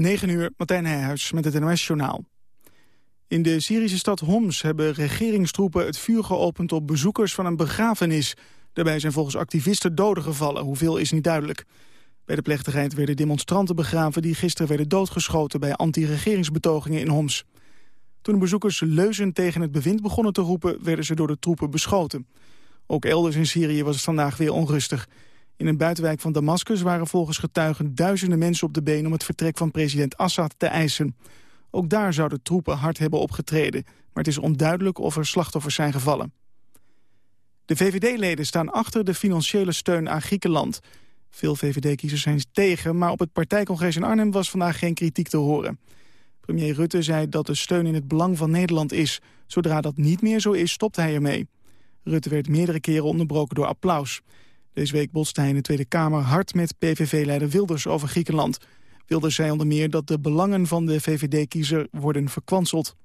9 uur, Martijn Nijhuis met het NOS-journaal. In de Syrische stad Homs hebben regeringstroepen het vuur geopend op bezoekers van een begrafenis. Daarbij zijn volgens activisten doden gevallen, hoeveel is niet duidelijk. Bij de plechtigheid werden demonstranten begraven die gisteren werden doodgeschoten bij anti-regeringsbetogingen in Homs. Toen de bezoekers leuzen tegen het bewind begonnen te roepen, werden ze door de troepen beschoten. Ook elders in Syrië was het vandaag weer onrustig. In een buitenwijk van Damascus waren volgens getuigen duizenden mensen op de been om het vertrek van president Assad te eisen. Ook daar zouden troepen hard hebben opgetreden, maar het is onduidelijk of er slachtoffers zijn gevallen. De VVD-leden staan achter de financiële steun aan Griekenland. Veel VVD-kiezers zijn tegen, maar op het partijcongres in Arnhem was vandaag geen kritiek te horen. Premier Rutte zei dat de steun in het belang van Nederland is. Zodra dat niet meer zo is, stopt hij ermee. Rutte werd meerdere keren onderbroken door applaus. Deze week botste hij in de Tweede Kamer hard met PVV-leider Wilders over Griekenland. Wilders zei onder meer dat de belangen van de VVD-kiezer worden verkwanseld.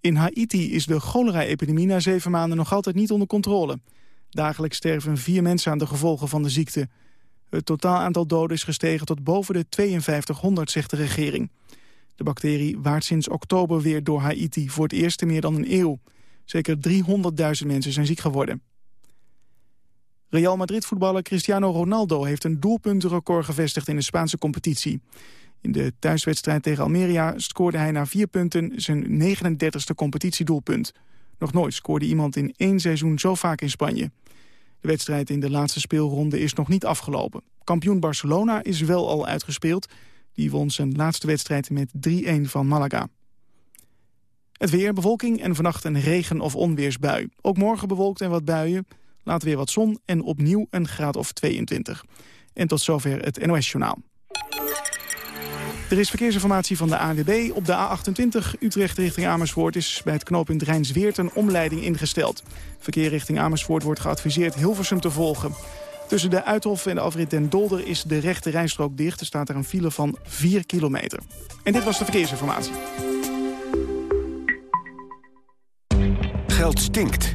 In Haiti is de cholera-epidemie na zeven maanden nog altijd niet onder controle. Dagelijks sterven vier mensen aan de gevolgen van de ziekte. Het totaal aantal doden is gestegen tot boven de 5200, zegt de regering. De bacterie waart sinds oktober weer door Haiti voor het eerst in meer dan een eeuw. Zeker 300.000 mensen zijn ziek geworden. Real Madrid-voetballer Cristiano Ronaldo heeft een doelpuntenrecord gevestigd in de Spaanse competitie. In de thuiswedstrijd tegen Almeria scoorde hij na vier punten zijn 39e competitiedoelpunt. Nog nooit scoorde iemand in één seizoen zo vaak in Spanje. De wedstrijd in de laatste speelronde is nog niet afgelopen. Kampioen Barcelona is wel al uitgespeeld. Die won zijn laatste wedstrijd met 3-1 van Malaga. Het weer, bewolking en vannacht een regen- of onweersbui. Ook morgen bewolkt en wat buien. Later weer wat zon en opnieuw een graad of 22. En tot zover het NOS-journaal. Er is verkeersinformatie van de ANWB. Op de A28 Utrecht richting Amersfoort is bij het knooppunt Rijnsweert een omleiding ingesteld. Verkeer richting Amersfoort wordt geadviseerd Hilversum te volgen. Tussen de Uithof en de afrit Den Dolder is de rechte rijstrook dicht. Er staat er een file van 4 kilometer. En dit was de verkeersinformatie. Geld stinkt.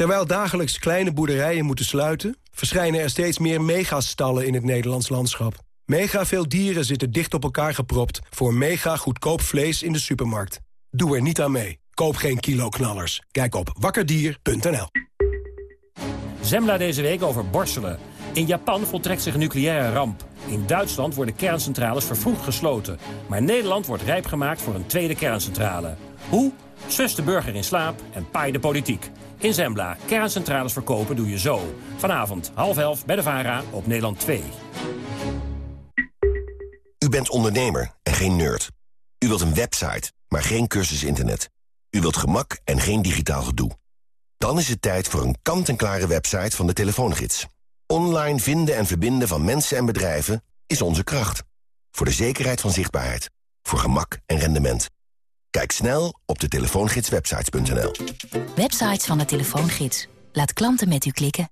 Terwijl dagelijks kleine boerderijen moeten sluiten... verschijnen er steeds meer megastallen in het Nederlands landschap. Mega veel dieren zitten dicht op elkaar gepropt... voor mega goedkoop vlees in de supermarkt. Doe er niet aan mee. Koop geen kilo-knallers. Kijk op wakkerdier.nl. Zembla deze week over borstelen. In Japan voltrekt zich een nucleaire ramp. In Duitsland worden kerncentrales vervroegd gesloten. Maar Nederland wordt rijp gemaakt voor een tweede kerncentrale. Hoe? Sus de burger in slaap en paai de politiek. In Zembla, kerncentrales verkopen doe je zo. Vanavond, half elf, bij de VARA, op Nederland 2. U bent ondernemer en geen nerd. U wilt een website, maar geen cursus internet. U wilt gemak en geen digitaal gedoe. Dan is het tijd voor een kant-en-klare website van de telefoongids. Online vinden en verbinden van mensen en bedrijven is onze kracht. Voor de zekerheid van zichtbaarheid. Voor gemak en rendement. Kijk snel op de telefoongidswebsites.nl. Websites van de telefoongids. Laat klanten met u klikken.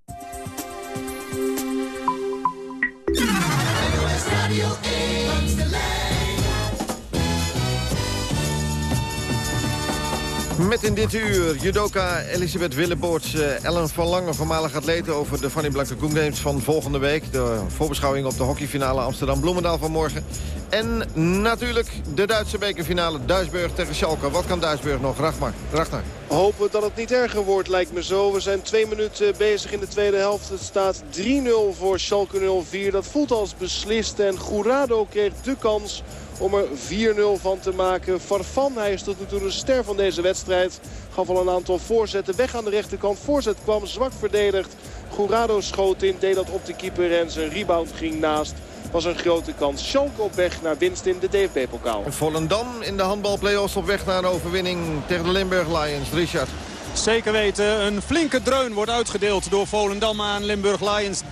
Met in dit uur judoka Elisabeth Willeboorts, uh, Ellen van Lange, voormalig atleet... over de Fanny Blanke Koen Games van volgende week. De voorbeschouwing op de hockeyfinale Amsterdam-Bloemendaal van morgen. En natuurlijk de Duitse bekerfinale Duisburg tegen Schalke. Wat kan Duisburg nog? Ragnar. Ragnar. Hopen dat het niet erger wordt, lijkt me zo. We zijn twee minuten bezig in de tweede helft. Het staat 3-0 voor Schalke 04. Dat voelt als beslist en Gourado kreeg de kans om er 4-0 van te maken. Farfan, hij is tot nu toe de ster van deze wedstrijd. Gaf al een aantal voorzetten weg aan de rechterkant. Voorzet kwam zwak verdedigd. Gourado schoot in, deed dat op de keeper en zijn rebound ging naast. Was een grote kans. Schalke op weg naar winst in de DFB-pokaal. Volendam in de handbalplayoffs op weg naar een overwinning tegen de Limburg Lions. Richard. Zeker weten. Een flinke dreun wordt uitgedeeld door Volendam aan Limburg Lions. 30-22,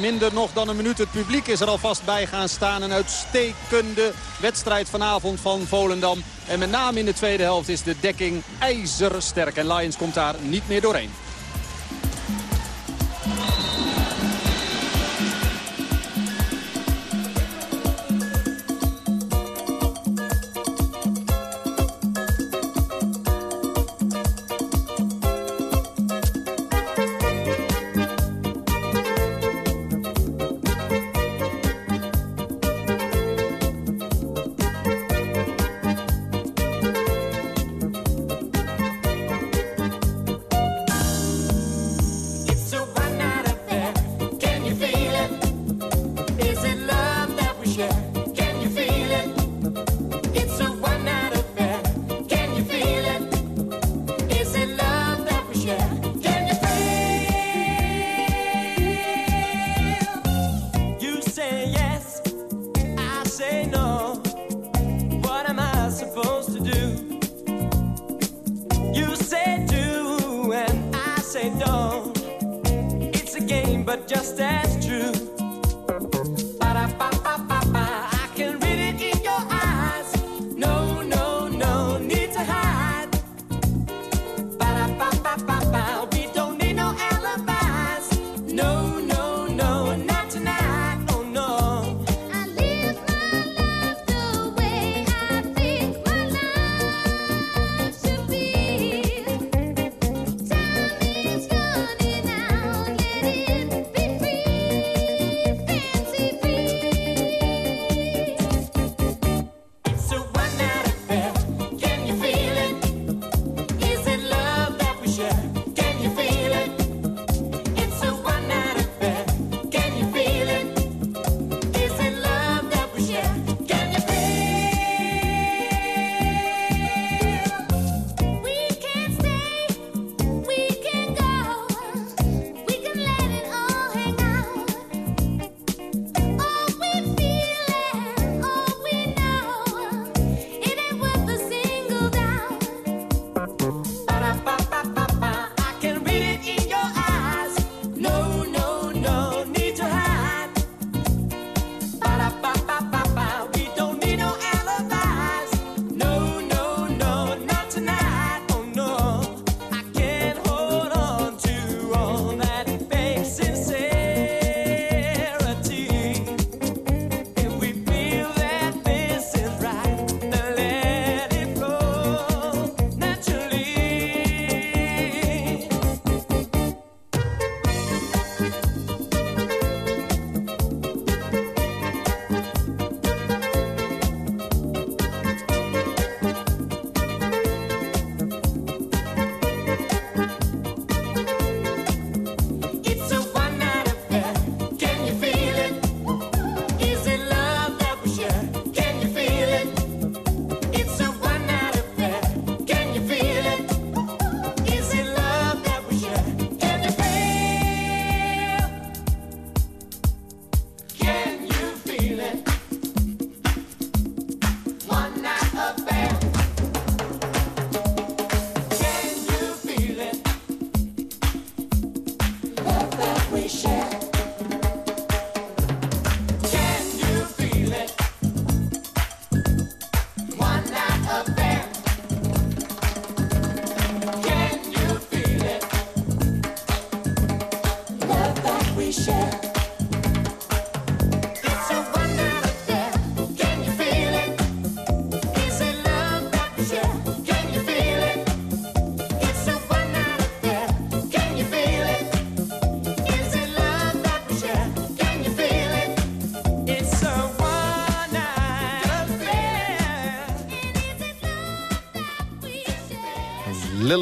minder nog dan een minuut. Het publiek is er alvast bij gaan staan. Een uitstekende wedstrijd vanavond van Volendam. En met name in de tweede helft is de dekking ijzersterk. En Lions komt daar niet meer doorheen.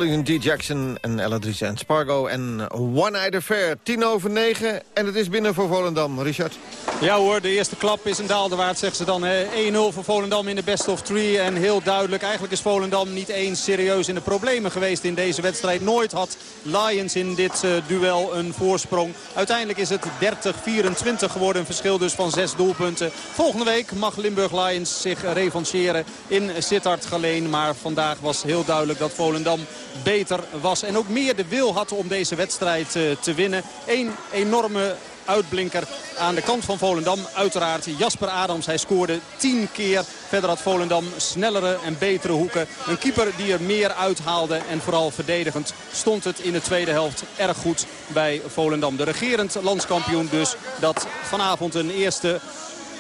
Lillian D. Jackson en Eladrice en Spargo en One Night Affair. Tien over negen en het is binnen voor Volendam. Richard. Ja hoor, de eerste klap is een daalderwaard, zeggen ze dan. 1-0 voor Volendam in de best of three. En heel duidelijk, eigenlijk is Volendam niet eens serieus in de problemen geweest in deze wedstrijd. Nooit had Lions in dit uh, duel een voorsprong. Uiteindelijk is het 30-24 geworden. Een verschil dus van zes doelpunten. Volgende week mag Limburg Lions zich revancheren in Sittard Geleen. Maar vandaag was heel duidelijk dat Volendam beter was. En ook meer de wil had om deze wedstrijd uh, te winnen. Eén enorme uitblinker aan de kant van Volendam. Uiteraard Jasper Adams. Hij scoorde tien keer. Verder had Volendam snellere en betere hoeken. Een keeper die er meer uithaalde. En vooral verdedigend stond het in de tweede helft erg goed bij Volendam. De regerend landskampioen dus dat vanavond een eerste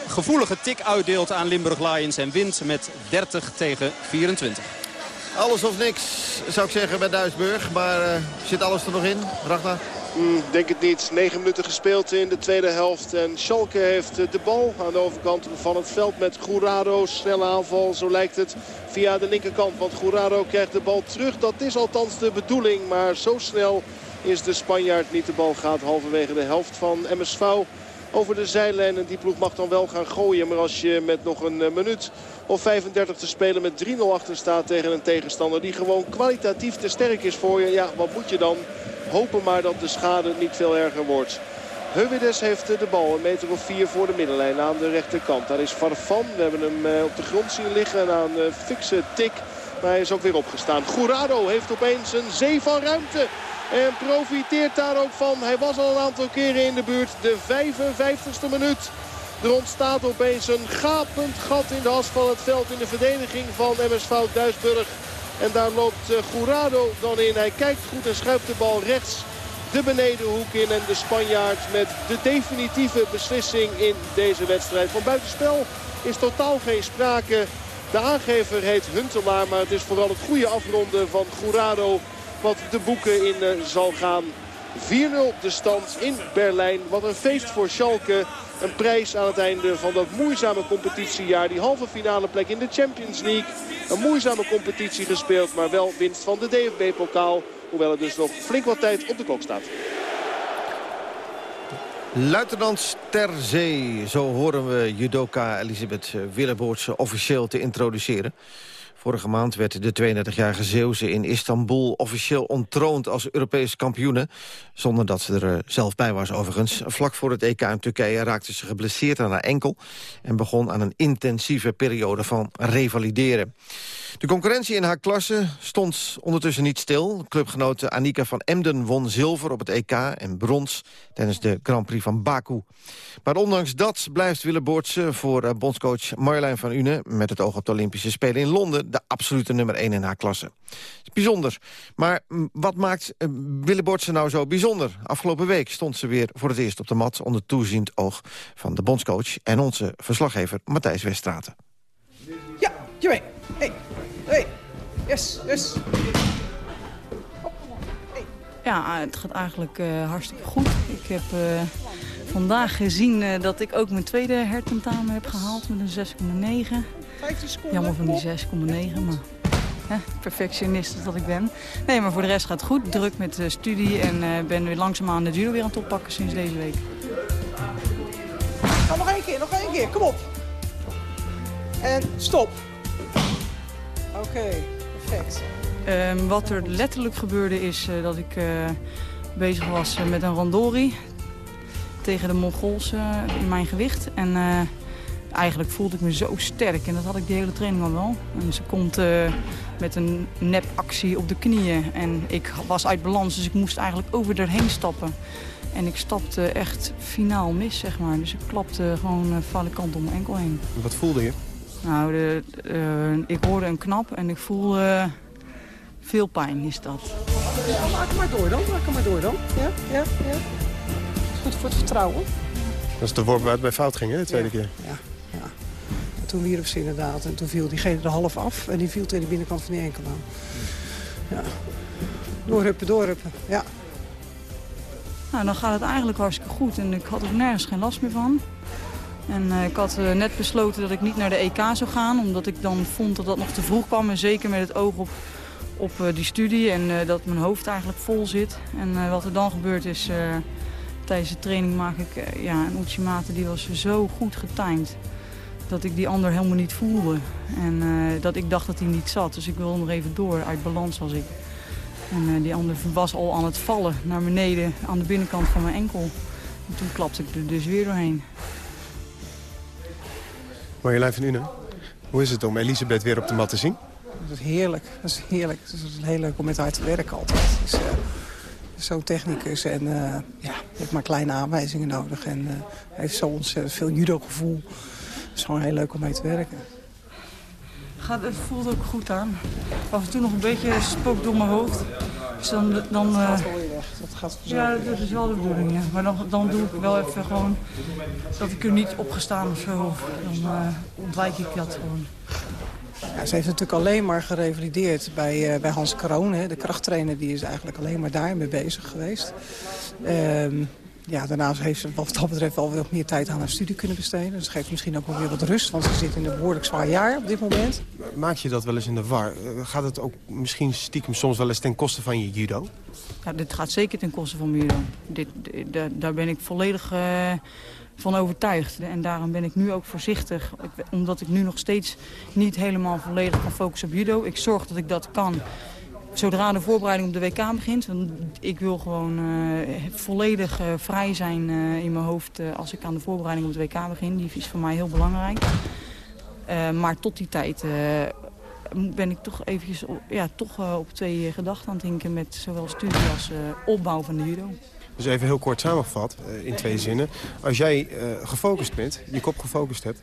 gevoelige tik uitdeelt aan Limburg Lions. En wint met 30 tegen 24. Alles of niks, zou ik zeggen, bij Duisburg. Maar uh, zit alles er nog in, Ragnar? Mm, denk het niet. 9 minuten gespeeld in de tweede helft. En Schalke heeft de bal aan de overkant van het veld met Gourado. Snelle aanval, zo lijkt het, via de linkerkant. Want Gourado krijgt de bal terug. Dat is althans de bedoeling. Maar zo snel is de Spanjaard niet. De bal gaat halverwege de helft van MSV over de zijlijn. En die ploeg mag dan wel gaan gooien. Maar als je met nog een eh, minuut of 35 te spelen met 3-0 achter staat tegen een tegenstander... die gewoon kwalitatief te sterk is voor je. Ja, wat moet je dan? Hopen maar dat de schade niet veel erger wordt. Heuwides heeft de bal een meter of vier voor de middenlijn aan de rechterkant. Daar is Farfan. We hebben hem eh, op de grond zien liggen aan een fikse tik. Maar hij is ook weer opgestaan. Gourado heeft opeens een zee van ruimte. En profiteert daar ook van. Hij was al een aantal keren in de buurt. De 55ste minuut. Er ontstaat opeens een gapend gat in de as van het veld in de verdediging van MSV Duisburg. En daar loopt eh, Gourado dan in. Hij kijkt goed en schuift de bal rechts de benedenhoek in. En de Spanjaard met de definitieve beslissing in deze wedstrijd. Van buitenspel is totaal geen sprake. De aangever heet Huntelaar, maar het is vooral het goede afronden van Gourado wat de boeken in uh, zal gaan. 4-0 de stand in Berlijn. Wat een feest voor Schalke. Een prijs aan het einde van dat moeizame competitiejaar. Die halve finale plek in de Champions League. Een moeizame competitie gespeeld, maar wel winst van de DFB-pokaal. Hoewel er dus nog flink wat tijd op de klok staat. Luitenant ter zee, zo horen we judoka Elisabeth Willeboortse officieel te introduceren. Vorige maand werd de 32-jarige Zeeuwse in Istanbul officieel ontroond als Europese kampioene. Zonder dat ze er eh, zelf bij was overigens. Vlak voor het EK in Turkije raakte ze geblesseerd aan haar enkel... en begon aan een intensieve periode van revalideren. De concurrentie in haar klasse stond ondertussen niet stil. Clubgenote Annika van Emden won zilver op het EK en brons tijdens de Grand Prix van Baku. Maar ondanks dat blijft Willeboortse voor eh, bondscoach Marjolein van Une... met het oog op de Olympische Spelen in Londen de absolute nummer 1 in haar klasse. bijzonder. Maar wat maakt uh, Willeboortse nou zo bijzonder? Afgelopen week stond ze weer voor het eerst op de mat... onder toeziend oog van de bondscoach en onze verslaggever Matthijs Weststraten. Ja, je Hey. Hey, yes, yes. Ja, het gaat eigenlijk uh, hartstikke goed. Ik heb uh, vandaag gezien uh, dat ik ook mijn tweede hertentamen heb gehaald met een 6,9. Jammer van die 6,9, maar hè, perfectionist dat ik ben. Nee, maar voor de rest gaat het goed. Druk met de studie en ben weer langzaamaan de judo weer aan het oppakken sinds deze week. Ga nog één keer, nog één keer. Kom op. En stop. Oké, perfect. Um, wat er letterlijk gebeurde is uh, dat ik uh, bezig was uh, met een randori tegen de Mongols in mijn gewicht. En eigenlijk voelde ik me zo sterk en dat had ik de hele training al wel. En ze komt met een nepactie op de knieën en ik was uit balans, dus ik moest eigenlijk over erheen stappen. En ik stapte echt finaal mis, zeg maar. Dus ik klapte gewoon uh, kant om mijn enkel heen. Wat voelde je? Nou, de, uh, ik hoorde een knap en ik voel uh, veel pijn is dat. Ja, maak hem maar door dan, maak hem maar door dan. Ja, ja, ja. Goed voor het vertrouwen. Dat is de worp waar het bij fout ging, hè, de tweede ja, keer. Ja, ja. En toen wierp ze inderdaad. En toen viel diegene er half af. En die viel tegen de binnenkant van die enkel aan. Ja. Doorruppen, doorruppen, ja. Nou, dan gaat het eigenlijk hartstikke goed. En ik had er nergens geen last meer van. En uh, ik had uh, net besloten dat ik niet naar de EK zou gaan. Omdat ik dan vond dat dat nog te vroeg kwam. En zeker met het oog op, op uh, die studie. En dat mijn hoofd eigenlijk vol zit. En wat er dan gebeurt is... tijdens de training maak ik eh, ja, een Uchimata die was zo goed getimed. Dat ik die ander helemaal niet voelde. En eh, dat ik dacht dat hij niet zat. Dus ik wilde nog even door. Uit balans was ik. En die ander was al aan het vallen naar beneden aan de binnenkant van mijn enkel. En toen klapte ik er dus weer doorheen. Marjolein van Une, hoe is het om Elisabeth weer op de mat te zien? Dat is heerlijk. Dat is heerlijk. Het is heel leuk om met haar te werken altijd. Het is, uh, zo'n technicus en uh, ja, heeft maar kleine aanwijzingen nodig. En uh, heeft zo ontzettend veel judo-gevoel. Het is gewoon heel leuk om mee te werken. Gaat, het voelt ook goed aan. Af en toe nog een beetje spook door mijn hoofd. Dus dan, dan, dat gaat wel weer weg. Dat gaat ja, dat is wel de bedoeling. Ja. Maar dan, dan doe ik wel even gewoon dat ik er niet opgestaan of zo. Dan ontwijk ik dat gewoon. Ja, ze heeft natuurlijk alleen maar gerevalideerd bij, uh, bij Hans Kroon. Hè. De krachttrainer die is eigenlijk alleen maar daarmee bezig geweest. Um, ja, daarnaast heeft ze wat dat betreft wel wat meer tijd aan haar studie kunnen besteden. Dus dat geeft misschien ook wel weer wat rust, want ze zit in een behoorlijk zwaar jaar op dit moment. Maak je dat wel eens in de war? Gaat het ook misschien stiekem soms wel eens ten koste van je judo? Ja, dit gaat zeker ten koste van mijn judo. Dit, dit, daar ben ik volledig... Uh, van overtuigd. En daarom ben ik nu ook voorzichtig. Omdat ik nu nog steeds niet helemaal volledig kan focussen op judo. Ik zorg dat ik dat kan zodra de voorbereiding op de WK begint. Want ik wil gewoon uh, volledig uh, vrij zijn uh, in mijn hoofd als ik aan de voorbereiding op de WK begin. Die is voor mij heel belangrijk. maar tot die tijd ben ik toch eventjes ja, toch, op twee gedachten aan het denken met zowel studie als opbouw van de judo. Dus even heel kort samengevat, in twee zinnen. Als jij gefocust bent, je kop gefocust hebt,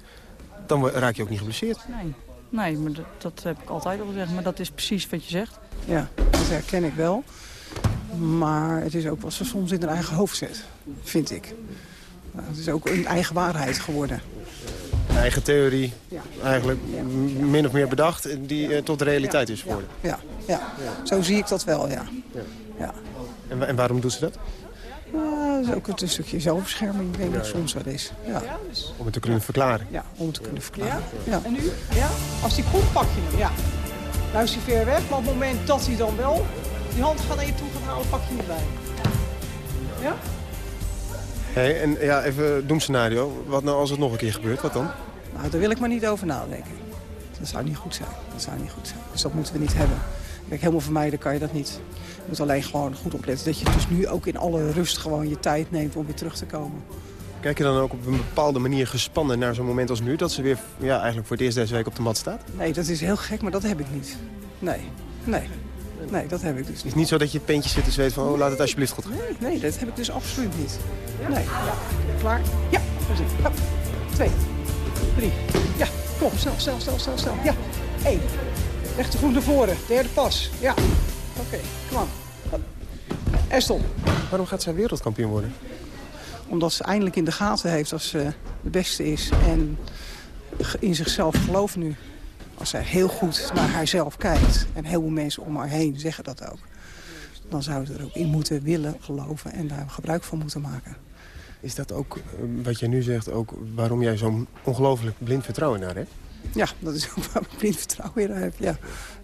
dan raak je ook niet geblesseerd. Nee, nee maar dat, dat heb ik altijd al gezegd. Maar dat is precies wat je zegt. Ja, dat herken ik wel. Maar het is ook wat ze soms in hun eigen hoofd zet, vind ik. Nou, het is ook een eigen waarheid geworden. Een eigen theorie, ja. eigenlijk min of meer bedacht, die uh, tot realiteit is geworden. Ja. Ja. zo zie ik dat wel, ja. ja. En, en waarom doet ze dat? Ja, dat is ook een stukje zelfbescherming, denk ik soms wel is. Ja. Om het te kunnen verklaren? Ja, om het te kunnen verklaren. Ja? En nu? Ja? Als die komt, pak je hem, ja. Nou is hij ver weg, maar op het moment dat hij dan wel die hand gaat naar je toe gaat halen, pak je hem erbij. Ja? Hey, en ja, even doemscenario. Wat nou als het nog een keer gebeurt, wat dan? Nou, daar wil ik maar niet over nadenken. Dat zou niet goed zijn. Dat zou niet goed zijn. Dus dat moeten we niet hebben. Kijk, helemaal vermijden kan je dat niet. Je moet alleen gewoon goed opletten dat je dus nu ook in alle rust gewoon je tijd neemt om weer terug te komen. Kijk je dan ook op een bepaalde manier gespannen naar zo'n moment als nu... dat ze weer ja, eigenlijk voor het eerst deze week op de mat staat? Nee, dat is heel gek, maar dat heb ik niet. Nee, nee. Nee, dat heb ik dus niet. Het is niet zo dat je pentjes zit en zweet van... oh, laat het alsjeblieft goed gaan. Nee, nee, dat heb ik dus absoluut niet. Nee. Ja. Klaar? Ja, precies. Hop. Twee. Drie. Ja, kom. Snel, snel, snel, snel, snel. Ja. Eén. Rechtervoet naar voren. Derde pas. Ja. Oké, okay. kom aan. Eston. Waarom gaat zij wereldkampioen worden? Omdat ze eindelijk in de gaten heeft dat ze de beste is. En in zichzelf gelooft nu. Als zij heel goed naar haarzelf kijkt. En heel veel mensen om haar heen zeggen dat ook. Dan zou ze er ook in moeten willen geloven. En daar gebruik van moeten maken. Is dat ook, eh, wat jij nu zegt, ook waarom jij zo'n ongelooflijk blind vertrouwen naar hebt? Ja, dat is ook waar ik blind vertrouwen in heb. Ja.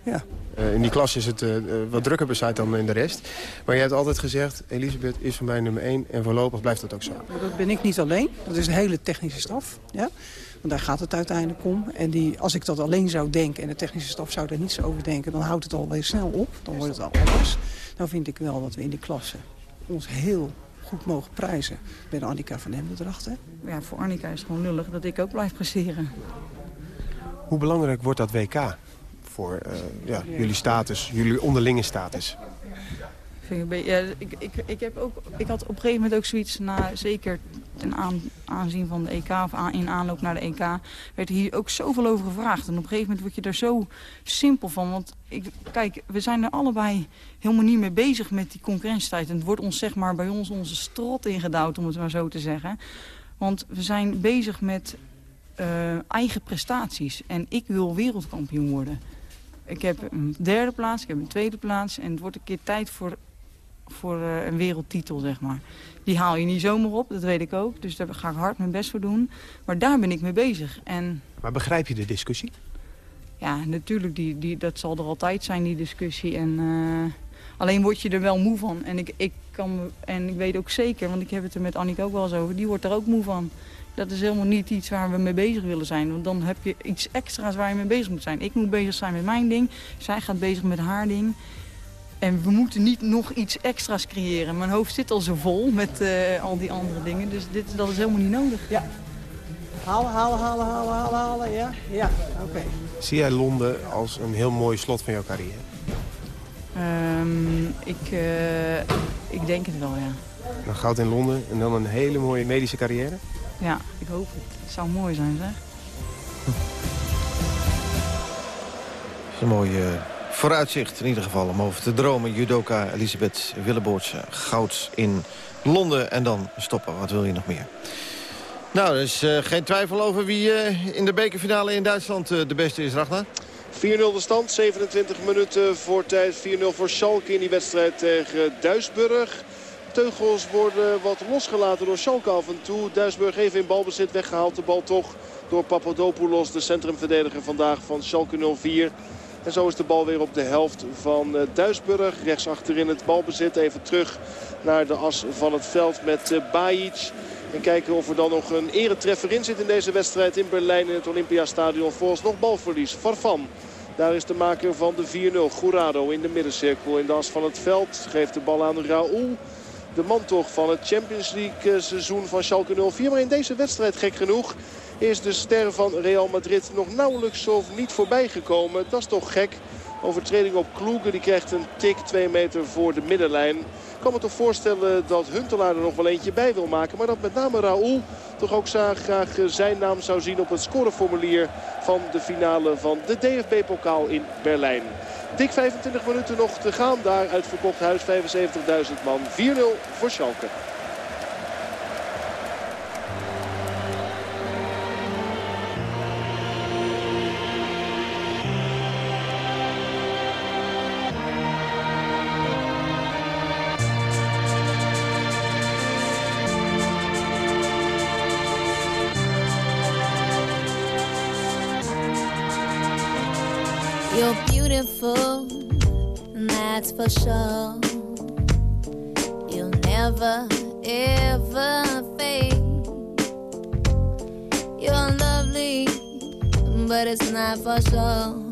Ja. Uh, in die klas is het uh, wat drukker bezaaid dan in de rest. Maar je hebt altijd gezegd, Elisabeth is voor mij nummer 1 en voorlopig blijft dat ook zo. Maar dat ben ik niet alleen. Dat is de hele technische staf. Ja? Want daar gaat het uiteindelijk om. En die, als ik dat alleen zou denken en de technische staf zou daar niets over denken... dan houdt het alweer snel op. Dan wordt het al anders. Dan vind ik wel dat we in die klasse ons heel goed mogen prijzen. Bij de Annika van Hemden erachter. Ja, voor Annika is het gewoon lullig dat ik ook blijf presteren. Hoe belangrijk wordt dat WK voor uh, ja, jullie status, jullie onderlinge status? Ik, ik, ik, heb ook, ik had op een gegeven moment ook zoiets, na, zeker ten aan, aanzien van de EK of aan, in aanloop naar de EK, werd hier ook zoveel over gevraagd. En op een gegeven moment word je daar zo simpel van. Want ik, kijk, we zijn er allebei helemaal niet mee bezig met die concurrentietijd. En het wordt ons zeg maar bij ons onze strot ingedouwd, om het maar zo te zeggen. Want we zijn bezig met uh, eigen prestaties. En ik wil wereldkampioen worden. Ik heb een derde plaats, ik heb een tweede plaats. En het wordt een keer tijd voor, voor uh, een wereldtitel, zeg maar. Die haal je niet zomaar op, dat weet ik ook. Dus daar ga ik hard mijn best voor doen. Maar daar ben ik mee bezig. En... Maar begrijp je de discussie? Ja, natuurlijk. Die, die, dat zal er altijd zijn, die discussie. En uh, Alleen word je er wel moe van. En ik, ik, kan, en ik weet ook zeker, want ik heb het er met Annika ook wel eens over... die wordt er ook moe van. Dat is helemaal niet iets waar we mee bezig willen zijn. Want dan heb je iets extra's waar je mee bezig moet zijn. Ik moet bezig zijn met mijn ding. Zij gaat bezig met haar ding. En we moeten niet nog iets extra's creëren. Mijn hoofd zit al zo vol met uh, al die andere dingen. Dus dit, dat is helemaal niet nodig. Ja. Halen, halen, halen, halen, halen, halen. Ja, ja. oké. Zie jij Londen als een heel mooi slot van jouw carrière? Um, ik, uh, ik denk het wel, ja. Dan goud in Londen en dan een hele mooie medische carrière? Ja, ik hoop het. Het zou mooi zijn, zeg. Dat is een mooi uh, vooruitzicht in ieder geval om over te dromen. Judoka Elisabeth Willeboorts goud in Londen en dan stoppen. Wat wil je nog meer? Nou, er is uh, geen twijfel over wie uh, in de bekerfinale in Duitsland uh, de beste is, Ragnar. 4-0 de stand, 27 minuten voor tijd. 4-0 voor Schalke in die wedstrijd tegen Duisburg. Teugels worden wat losgelaten door Schalke af en toe. Duisburg even in balbezit weggehaald. De bal toch door Papadopoulos, de centrumverdediger vandaag van Schalke 04. En zo is de bal weer op de helft van Duisburg. Rechts achterin het balbezit. Even terug naar de as van het veld met Bajic. En kijken of er dan nog een eretreffer in zit in deze wedstrijd in Berlijn in het Olympiastadion. Volgens nog balverlies. Farfan. Daar is de maker van de 4-0. Gourado in de middencirkel in de as van het veld. Geeft de bal aan Raoul. De man toch van het Champions League seizoen van Schalke 04. Maar in deze wedstrijd gek genoeg is de ster van Real Madrid nog nauwelijks of niet voorbij gekomen. Dat is toch gek. Overtreding op Kloegen. Die krijgt een tik 2 meter voor de middenlijn. Ik kan me toch voorstellen dat Huntelaar er nog wel eentje bij wil maken. Maar dat met name Raoul toch ook graag zijn naam zou zien op het scoreformulier van de finale van de DFB-pokaal in Berlijn. Dik 25 minuten nog te gaan. Daar uitverkocht huis 75.000 man. 4-0 voor Schalke. That's. You'll never, ever fade. You're lovely, but it's not for sure.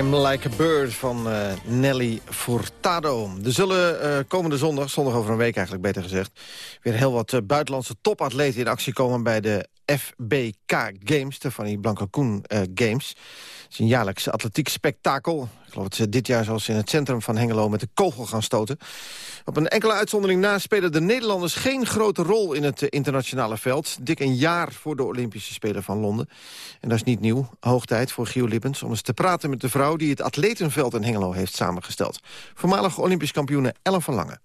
I'm Like a Bird van uh, Nelly Furtado. Er zullen uh, komende zondag, zondag over een week eigenlijk beter gezegd... weer heel wat uh, buitenlandse topatleten in actie komen bij de FBK Games, de Fanny Blanca Koen Games. Het is een jaarlijks atletiek spektakel. Ik geloof dat ze dit jaar zoals in het centrum van Hengelo met de kogel gaan stoten. Op een enkele uitzondering na spelen de Nederlanders geen grote rol in het internationale veld. Dik een jaar voor de Olympische Spelen van Londen. En dat is niet nieuw. Hoog tijd voor Gio Lippens om eens te praten met de vrouw... die het atletenveld in Hengelo heeft samengesteld. Voormalige Olympisch kampioene Ellen van Lange.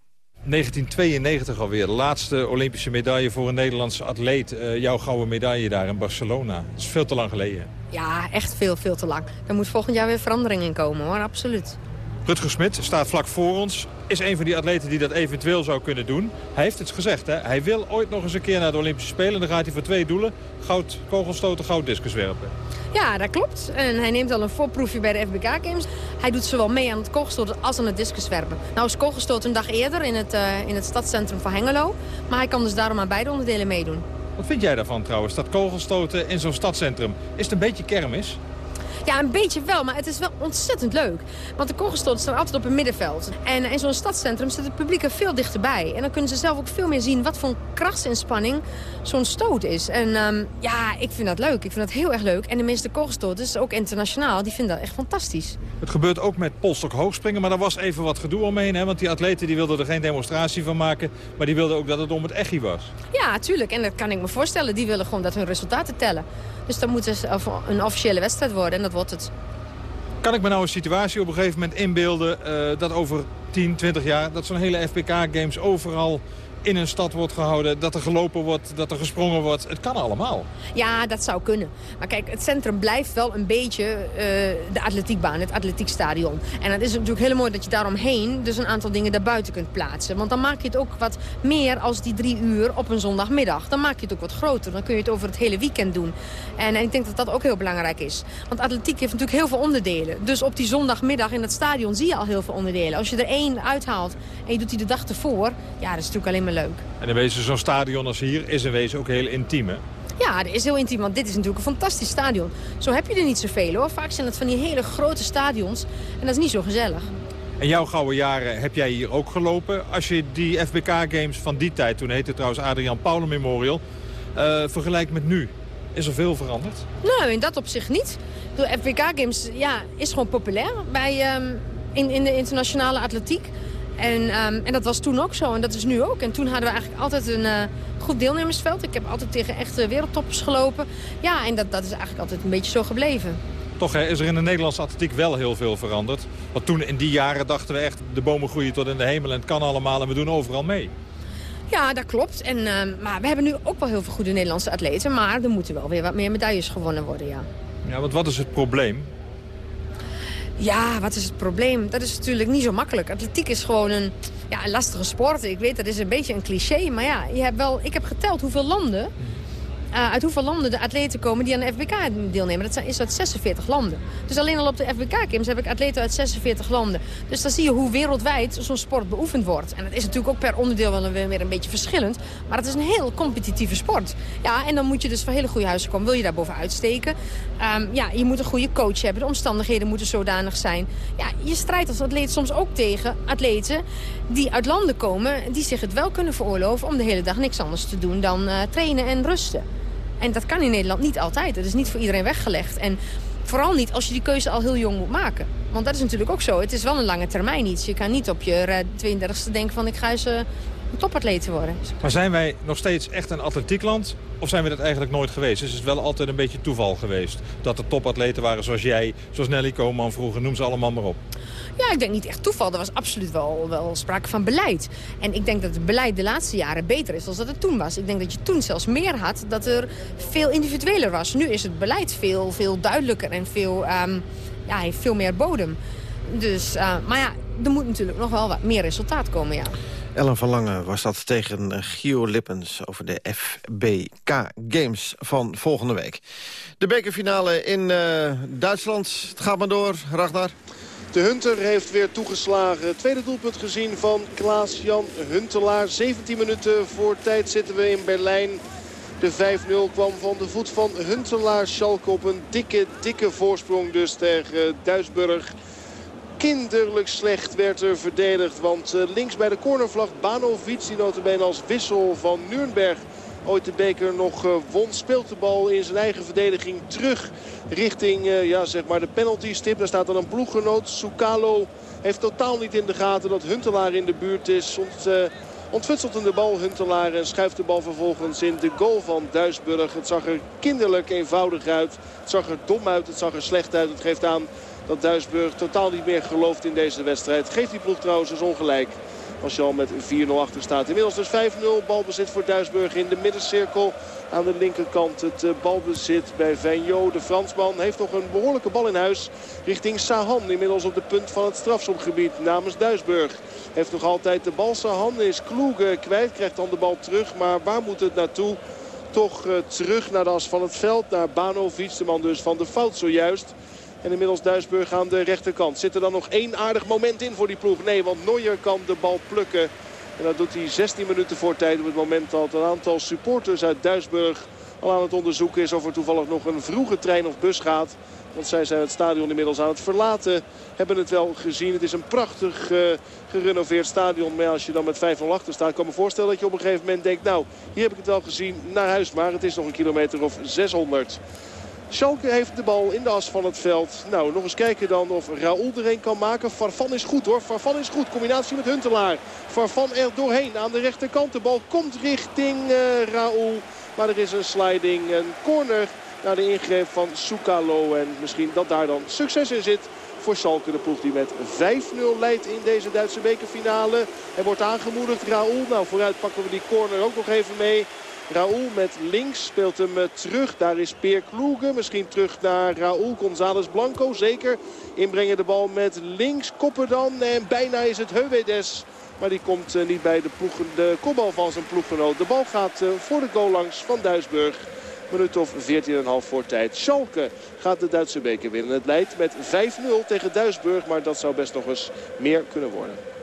1992 alweer, de laatste Olympische medaille voor een Nederlandse atleet. Uh, jouw gouden medaille daar in Barcelona. Dat is veel te lang geleden. Ja, echt veel, veel te lang. Er moet volgend jaar weer verandering in komen hoor, absoluut. Rutger Smit staat vlak voor ons. Is een van die atleten die dat eventueel zou kunnen doen. Hij heeft het gezegd, hè? hij wil ooit nog eens een keer naar de Olympische Spelen. Dan gaat hij voor twee doelen. Goud kogelstoten, goud discus werpen. Ja, dat klopt. En hij neemt al een voorproefje bij de FBK Games. Hij doet zowel mee aan het kogelstoten als aan het discuswerpen. Nou is kogelstoten een dag eerder in het, uh, in het stadscentrum van Hengelo. Maar hij kan dus daarom aan beide onderdelen meedoen. Wat vind jij daarvan trouwens, dat kogelstoten in zo'n stadscentrum? Is het een beetje kermis? Ja, een beetje wel, maar het is wel ontzettend leuk. Want de kogelstoten staan altijd op een middenveld. En in zo'n stadscentrum zit het publiek er veel dichterbij. En dan kunnen ze zelf ook veel meer zien wat voor een krachtsinspanning zo'n stoot is. En um, ja, ik vind dat leuk. Ik vind dat heel erg leuk. En de meeste kogelstoten, ook internationaal, die vinden dat echt fantastisch. Het gebeurt ook met polstok hoogspringen, maar daar was even wat gedoe omheen. Hè? Want die atleten die wilden er geen demonstratie van maken. Maar die wilden ook dat het om het echi was. Ja, tuurlijk. En dat kan ik me voorstellen. Die willen gewoon dat hun resultaten tellen. Dus dan moet het een officiële wedstrijd worden. En dat wordt het. Kan ik me nou een situatie op een gegeven moment inbeelden... Uh, dat over 10, 20 jaar... dat zo'n hele FPK-games overal in een stad wordt gehouden, dat er gelopen wordt, dat er gesprongen wordt. Het kan allemaal. Ja, dat zou kunnen. Maar kijk, het centrum blijft wel een beetje uh, de atletiekbaan, het atletiekstadion. En het is natuurlijk heel mooi dat je daaromheen dus een aantal dingen daarbuiten kunt plaatsen. Want dan maak je het ook wat meer als die drie uur op een zondagmiddag. Dan maak je het ook wat groter. Dan kun je het over het hele weekend doen. En, en ik denk dat dat ook heel belangrijk is. Want atletiek heeft natuurlijk heel veel onderdelen. Dus op die zondagmiddag in het stadion zie je al heel veel onderdelen. Als je er één uithaalt en je doet die de dag ervoor, ja, dat is natuurlijk alleen maar leuk. En in wezen zo'n stadion als hier is in wezen ook heel intiem, hè? Ja, dat is heel intiem, want dit is natuurlijk een fantastisch stadion. Zo heb je er niet zoveel, hoor. Vaak zijn het van die hele grote stadions en dat is niet zo gezellig. En jouw gouden jaren heb jij hier ook gelopen. Als je die FBK-games van die tijd, toen heette het trouwens Adriaan Paulen Memorial... Uh, vergelijkt met nu, is er veel veranderd? Nou, in dat opzicht niet. De FBK-games ja, is gewoon populair bij, um, in, in de internationale atletiek. En, um, en dat was toen ook zo en dat is nu ook. En toen hadden we eigenlijk altijd een uh, goed deelnemersveld. Ik heb altijd tegen echte wereldtoppers gelopen. Ja, en dat, dat is eigenlijk altijd een beetje zo gebleven. Toch hè, is er in de Nederlandse atletiek wel heel veel veranderd. Want toen in die jaren dachten we echt... de bomen groeien tot in de hemel en het kan allemaal en we doen overal mee. Ja, dat klopt. En, uh, maar we hebben nu ook wel heel veel goede Nederlandse atleten. Maar er moeten wel weer wat meer medailles gewonnen worden, ja. Ja, want wat is het probleem? Ja, wat is het probleem? Dat is natuurlijk niet zo makkelijk. Atletiek is gewoon een, ja, lastige sport. Ik weet, dat is een beetje een cliché. Maar ja, je hebt wel, ik heb geteld hoeveel landen uh, uit hoeveel landen de atleten komen die aan de FBK deelnemen. Dat zijn, is uit 46 landen. Dus alleen al op de FBK-games heb ik atleten uit 46 landen. Dus dan zie je hoe wereldwijd zo'n sport beoefend wordt. En dat is natuurlijk ook per onderdeel wel weer een beetje verschillend. Maar het is een heel competitieve sport. Ja, en dan moet je dus van hele goede huizen komen. Wil je daar bovenuit steken? Um, ja, je moet een goede coach hebben. De omstandigheden moeten zodanig zijn. Ja, je strijdt als atleet soms ook tegen atleten die uit landen komen... die zich het wel kunnen veroorloven om de hele dag niks anders te doen dan uh, trainen en rusten. En dat kan in Nederland niet altijd. Dat is niet voor iedereen weggelegd. En vooral niet als je die keuze al heel jong moet maken. Want dat is natuurlijk ook zo. Het is wel een lange termijn iets. Je kan niet op je 32e denken van ik ga eens uh, een topatleet worden. Maar zijn wij nog steeds echt een atletiekland? Of zijn we dat eigenlijk nooit geweest? Dus het is wel altijd een beetje toeval geweest. Dat er topatleten waren zoals jij, zoals Nelly Koman vroeger. Noem ze allemaal maar op. Ja, ik denk niet echt toeval. Er was absoluut wel, wel sprake van beleid. En ik denk dat het beleid de laatste jaren beter is dan dat het toen was. Ik denk dat je toen zelfs meer had dat er veel individueler was. Nu is het beleid veel, veel duidelijker en veel, um, ja, heeft veel meer bodem. Dus, uh, maar ja, er moet natuurlijk nog wel wat meer resultaat komen, ja. Ellen van Lange was dat tegen eh, Gio Lippens over de FBK Games van volgende week. De bekerfinale in uh, Duitsland. Het gaat maar door, Ragnar. De Hunter heeft weer toegeslagen. Tweede doelpunt gezien van Klaas-Jan Huntelaar. 17 minuten voor tijd zitten we in Berlijn. De 5-0 kwam van de voet van Huntelaar Schalke op een dikke, dikke voorsprong dus tegen Duisburg. Kinderlijk slecht werd er verdedigd. Want eh, links bij de cornervlag Banovic, die notabene als wissel van Nürnberg ooit de beker nog uh, won. Speelt de bal in zijn eigen verdediging terug richting uh, ja, zeg maar de penalty stip. Daar staat dan een ploeggenoot. Soukalo heeft totaal niet in de gaten dat Huntelaar in de buurt is. Ont, uh, ontfutselt de bal Huntelaar en schuift de bal vervolgens in de goal van Duisburg. Het zag er kinderlijk eenvoudig uit. Het zag er dom uit. Het zag er slecht uit. Het geeft aan dat Duisburg totaal niet meer gelooft in deze wedstrijd. Geeft die ploeg trouwens dus ongelijk. Als je al met 4-0 achter staat. Inmiddels dus 5-0. Balbezit voor Duisburg in de middencirkel. Aan de linkerkant het eh, balbezit bij Veinjo. De Fransman heeft nog een behoorlijke bal in huis. Richting Sahan. Inmiddels op de punt van het strafschopgebied namens Duisburg. Heeft nog altijd de bal. Sahan is Kloege kwijt. Krijgt dan de bal terug. Maar waar moet het naartoe? Toch uh, terug naar de as van het veld. Naar Banovic. De man dus van de fout zojuist. En inmiddels Duisburg aan de rechterkant. Zit er dan nog één aardig moment in voor die ploeg? Nee, want Neuer kan de bal plukken. En dat doet hij 16 minuten voor tijd. Op het moment dat een aantal supporters uit Duisburg al aan het onderzoeken is... of er toevallig nog een vroege trein of bus gaat. Want zij zijn het stadion inmiddels aan het verlaten. Hebben het wel gezien. Het is een prachtig uh, gerenoveerd stadion. Maar als je dan met 5-0 achter staat, kan me voorstellen dat je op een gegeven moment denkt... nou, hier heb ik het wel gezien. Naar huis maar. Het is nog een kilometer of 600. Schalke heeft de bal in de as van het veld. Nou, nog eens kijken dan of Raoul er een kan maken. Farfan is goed hoor. Farfan is goed. Combinatie met Huntelaar. Farfan er doorheen aan de rechterkant. De bal komt richting uh, Raoul. Maar er is een sliding, een corner naar de ingreep van Soukalo. En misschien dat daar dan succes in zit voor Schalke. De ploeg die met 5-0 leidt in deze Duitse bekerfinale. Er wordt aangemoedigd. Raoul, nou vooruit pakken we die corner ook nog even mee. Raúl met links speelt hem terug. Daar is Peer Kloege. Misschien terug naar Raúl González Blanco. Zeker inbrengen de bal met links. Koppen dan. En bijna is het Heuwedes. Maar die komt niet bij de, ploeg, de kopbal van zijn ploeggenoot. De bal gaat voor de goal langs van Duisburg. Minuut of 14,5 voor tijd. Schalke gaat de Duitse beker winnen. Het leidt met 5-0 tegen Duisburg. Maar dat zou best nog eens meer kunnen worden.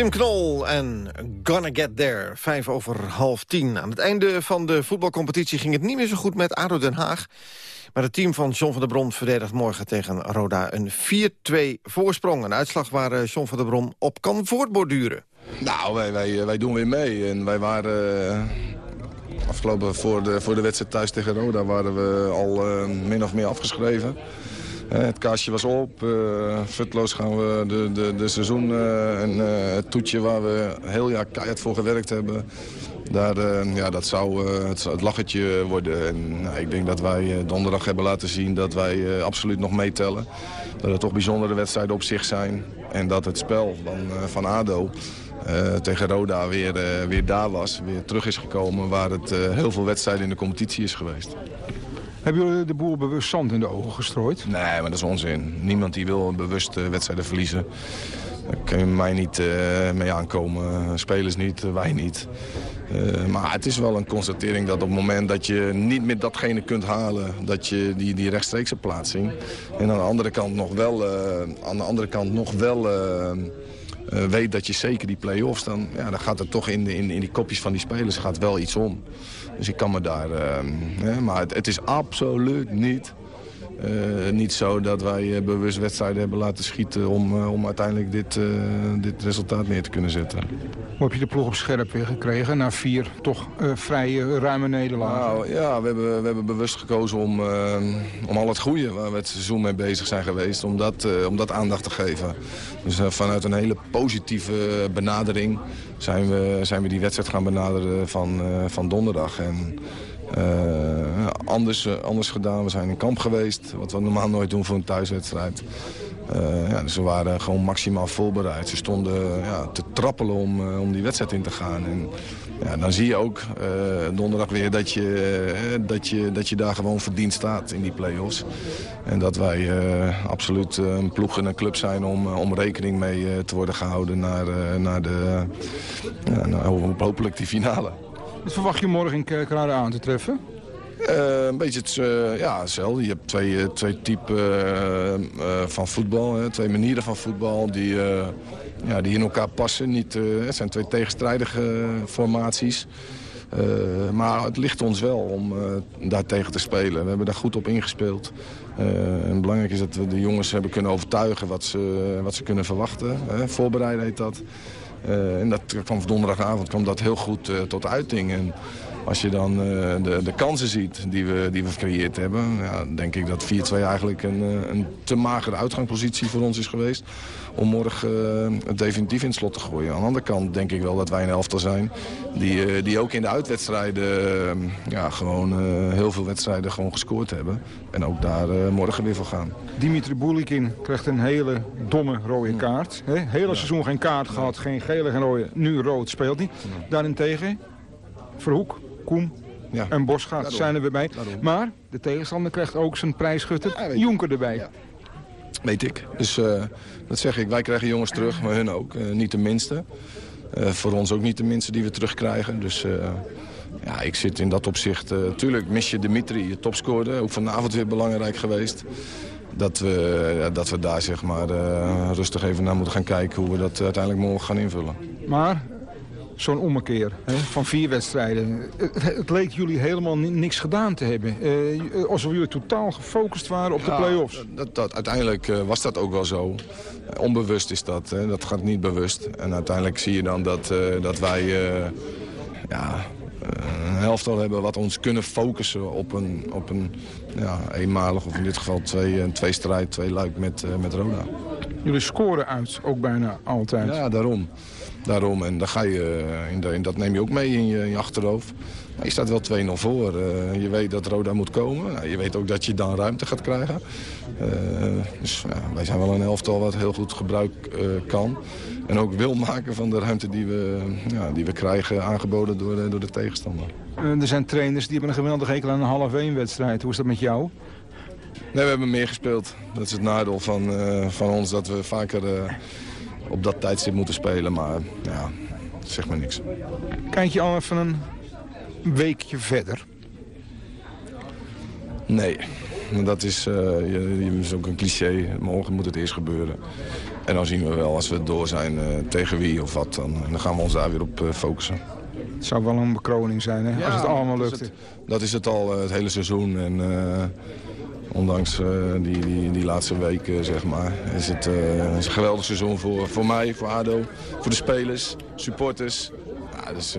Tim Knol en Gonna Get There, vijf over half tien. Aan het einde van de voetbalcompetitie ging het niet meer zo goed met ADO Den Haag. Maar het team van John van der Bron verdedigt morgen tegen Roda een 4-2 voorsprong. Een uitslag waar eh, John van der Bron op kan voortborduren. Nou, wij, wij, wij doen weer mee. En wij waren uh, afgelopen voor de, voor de wedstrijd thuis tegen Roda... waren we al min of meer afgeschreven. Het kaarsje was op. futloos gaan we de, de, de seizoen en het toetje waar we heel jaar keihard voor gewerkt hebben... Daar, ja, dat zou het, het worden. En, nou, ik denk dat wij donderdag hebben laten zien dat wij absoluut nog meetellen. Dat het toch bijzondere wedstrijden op zich zijn. En dat het spel van, van ADO tegen Roda weer, weer daar was. Weer terug is gekomen waar het heel veel wedstrijden in de competitie is geweest. Hebben jullie de boel bewust zand in de ogen gestrooid? Nee, maar dat is onzin. Niemand die wil bewust wedstrijden verliezen. Daar kun je mij niet mee aankomen. Spelers niet, wij niet. maar het is wel een constatering dat op het moment dat je niet meer datgene kunt halen... dat je die, die rechtstreekse plaatsing... en aan de andere kant nog wel... aan de andere kant nog wel weet dat je zeker die play-offs... dan, ja, dan gaat er toch in, in, in die kopjes van die spelers gaat wel iets om. Dus ik kan me daar... Uh, maar het, het, is absoluut niet uh, niet zo dat wij uh, bewust wedstrijden hebben laten schieten... om, uh, om uiteindelijk dit, dit resultaat neer te kunnen zetten. Hoe heb je de ploeg op scherp weer gekregen na vier toch vrij ruime nederlagen? Nou, ja, we hebben, we hebben bewust gekozen om, om al het goede waar we het seizoen mee bezig zijn geweest... om dat, om dat aandacht te geven. Dus vanuit een hele positieve benadering zijn we, zijn we die wedstrijd gaan benaderen van, van donderdag. En, uh, anders, uh, anders gedaan. We zijn in kamp geweest, wat we normaal nooit doen voor een thuiswedstrijd. Uh, ja, dus we waren gewoon maximaal voorbereid. Ze stonden ja, te trappelen om, om die wedstrijd in te gaan. En ja, dan zie je ook donderdag weer dat je, dat, je, dat je daar gewoon verdiend staat in die play-offs. En dat wij absoluut een ploeg en een club zijn om, om rekening mee te worden gehouden naar, naar, de, hopelijk die finale. Wat verwacht je morgen in Kerkrade aan te treffen? Uh, een beetje het, uh, ja, hetzelfde. Je hebt twee, uh, twee typen van voetbal, hè. twee manieren van voetbal die, ja, die in elkaar passen. Niet, het zijn twee tegenstrijdige formaties. maar het ligt ons wel om daar tegen te spelen. We hebben daar goed op ingespeeld. en belangrijk is dat we de jongens hebben kunnen overtuigen wat ze, wat ze kunnen verwachten. Voorbereiden heet dat. En dat kwam donderdagavond kwam dat heel goed tot uiting. En als je dan uh, de, de kansen ziet die we, die we gecreëerd hebben... Ja, denk ik dat 4-2 eigenlijk een, een te magere uitgangspositie voor ons is geweest... om morgen het definitief in het slot te gooien. Aan de andere kant denk ik wel dat wij een elftal zijn... die, die ook in de uitwedstrijden ja, gewoon heel veel wedstrijden gewoon gescoord hebben. En ook daar morgen weer voor gaan. Dimitri Boulikin krijgt een hele domme rode kaart. Hè? Hele ja. seizoen geen kaart gehad, geen gele, geen rode. Nu rood speelt hij. Daarentegen Verhoek, Koem ja. en Bosgaard zijn er weer bij. Daarom. Maar de tegenstander krijgt ook zijn prijsgutter ja, Jonker erbij. Ja. Weet ik. Dus uh, dat zeg ik. Wij krijgen jongens terug, maar hun ook. Uh, niet de minste. Uh, voor ons ook niet de minste die we terugkrijgen. Dus ja, ik zit in dat opzicht... tuurlijk mis je Dimitri, je topscorer. Ook vanavond weer belangrijk geweest dat we, dat we daar zeg maar, rustig even naar moeten gaan kijken hoe we dat uiteindelijk morgen gaan invullen. Maar zo'n ommekeer hè, van vier wedstrijden. Het, het, leek jullie helemaal niks gedaan te hebben. Uh, alsof jullie totaal gefocust waren op de play-offs. Dat, dat, uiteindelijk uh, was dat ook wel zo. onbewust is dat. Hè, dat gaat niet bewust. En uiteindelijk zie je dan dat, dat wij... ja, een helftal hebben wat ons kunnen focussen op een, op een ja, eenmalig, of in dit geval twee, een twee strijd, twee luik met, met Roda. Jullie scoren uit, ook bijna altijd. Ja, daarom. Daarom. En daar ga je, in, de, in dat neem je ook mee in je, in je achterhoofd. Maar je staat wel 2-0 voor. Uh, je weet dat Roda moet komen. Nou, je weet ook dat je dan ruimte gaat krijgen. Uh, dus ja, wij zijn wel een elftal wat heel goed gebruik kan. En ook wil maken van de ruimte die we, ja, die we krijgen aangeboden door, de, door de tegenstander. er zijn trainers die hebben een geweldige hekel aan een half 1 wedstrijd. Hoe is dat met jou? Nee, we hebben meer gespeeld. Dat is het nadeel van, van ons dat we vaker op dat tijdstip moeten spelen. Maar ja, zeg maar niks. Kijk je al even een weekje verder? Nee. Dat is, uh, je, is ook een cliché. Morgen moet het eerst gebeuren. En dan zien we wel, als we door zijn uh, tegen wie of wat, dan, dan, gaan we ons daar weer op uh, focussen. Het zou wel een bekroning zijn, hè? als het allemaal lukt. Dat is het, dat is het al het hele seizoen. En, ondanks die, die, die, laatste weken, zeg maar, is het is een geweldig seizoen voor, voor mij, voor ADO, voor de spelers, supporters. Dus